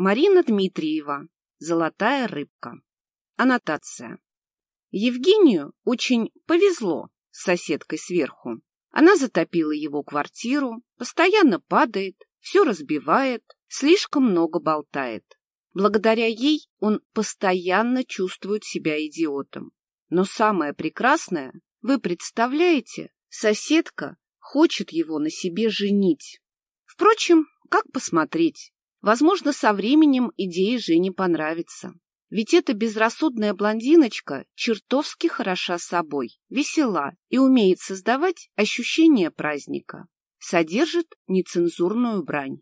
Марина Дмитриева. Золотая рыбка. Аннотация. Евгению очень повезло с соседкой сверху. Она затопила его квартиру, постоянно падает, все разбивает, слишком много болтает. Благодаря ей он постоянно чувствует себя идиотом. Но самое прекрасное, вы представляете, соседка хочет его на себе женить. Впрочем, как посмотреть? Возможно, со временем идея Жене понравится. Ведь эта безрассудная блондиночка чертовски хороша собой, весела и умеет создавать ощущение праздника. Содержит нецензурную брань.